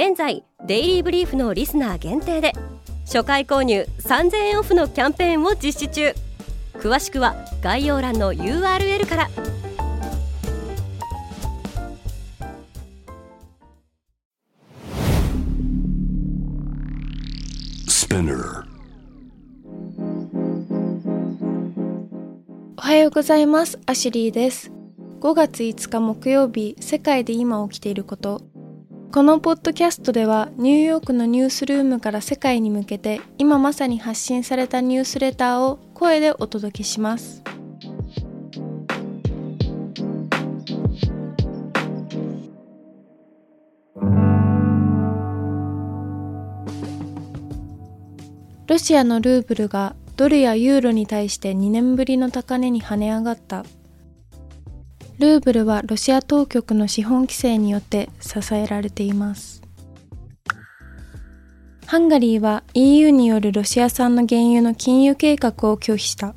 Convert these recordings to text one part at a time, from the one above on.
現在デイリーブリーフのリスナー限定で初回購入3000円オフのキャンペーンを実施中。詳しくは概要欄の URL から。おはようございます。アシュリーです。5月5日木曜日世界で今起きていることこのポッドキャストではニューヨークのニュースルームから世界に向けて今まさに発信されたニュースレターを声でお届けします。ロシアのルーブルがドルやユーロに対して2年ぶりの高値に跳ね上がった。ルーブルはロシア当局の資本規制によって支えられています。ハンガリーは EU によるロシア産の原油の禁輸計画を拒否した。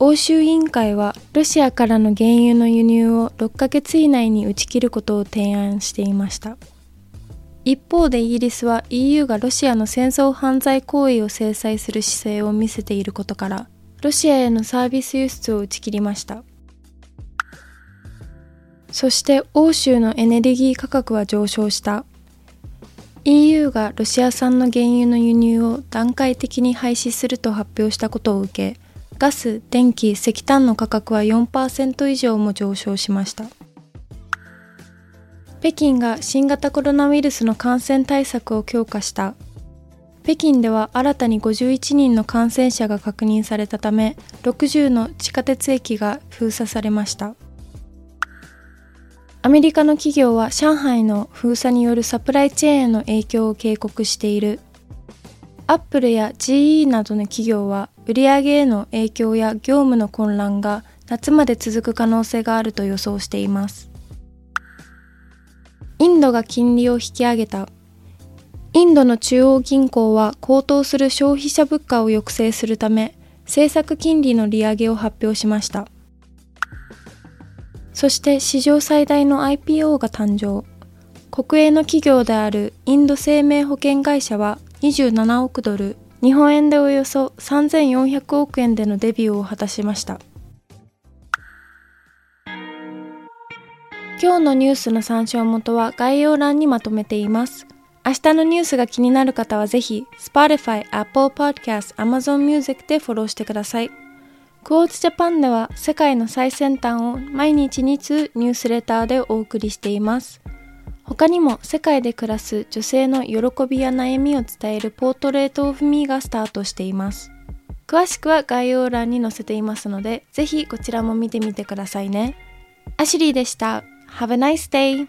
欧州委員会はロシアからの原油の輸入を6ヶ月以内に打ち切ることを提案していました。一方でイギリスは EU がロシアの戦争犯罪行為を制裁する姿勢を見せていることから、ロシアへのサービス輸出を打ち切りました。そして欧州のエネルギー価格は上昇した。EU がロシア産の原油の輸入を段階的に廃止すると発表したことを受け、ガス、電気、石炭の価格は4%以上も上昇しました。北京が新型コロナウイルスの感染対策を強化した。北京では新たに51人の感染者が確認されたため、60の地下鉄駅が封鎖されました。アメリカの企業は上海の封鎖によるサプライチェーンへの影響を警告している。アップルや GE などの企業は売上への影響や業務の混乱が夏まで続く可能性があると予想しています。インドが金利を引き上げた。インドの中央銀行は高騰する消費者物価を抑制するため政策金利の利上げを発表しました。そして史上最大の IPO が誕生。国営の企業であるインド生命保険会社は27億ドル、日本円でおよそ3400億円でのデビューを果たしました。今日のニュースの参照元は概要欄にまとめています。明日のニュースが気になる方はぜひ Spotify、Apple Podcast、Amazon Music でフォローしてください。クォーツジャパンでは世界の最先端を毎日2通ニュースレターでお送りしています。他にも世界で暮らす女性の喜びや悩みを伝えるポートレートオフミーがスタートしています。詳しくは概要欄に載せていますので、ぜひこちらも見てみてくださいね。アシュリーでした。Have a nice day!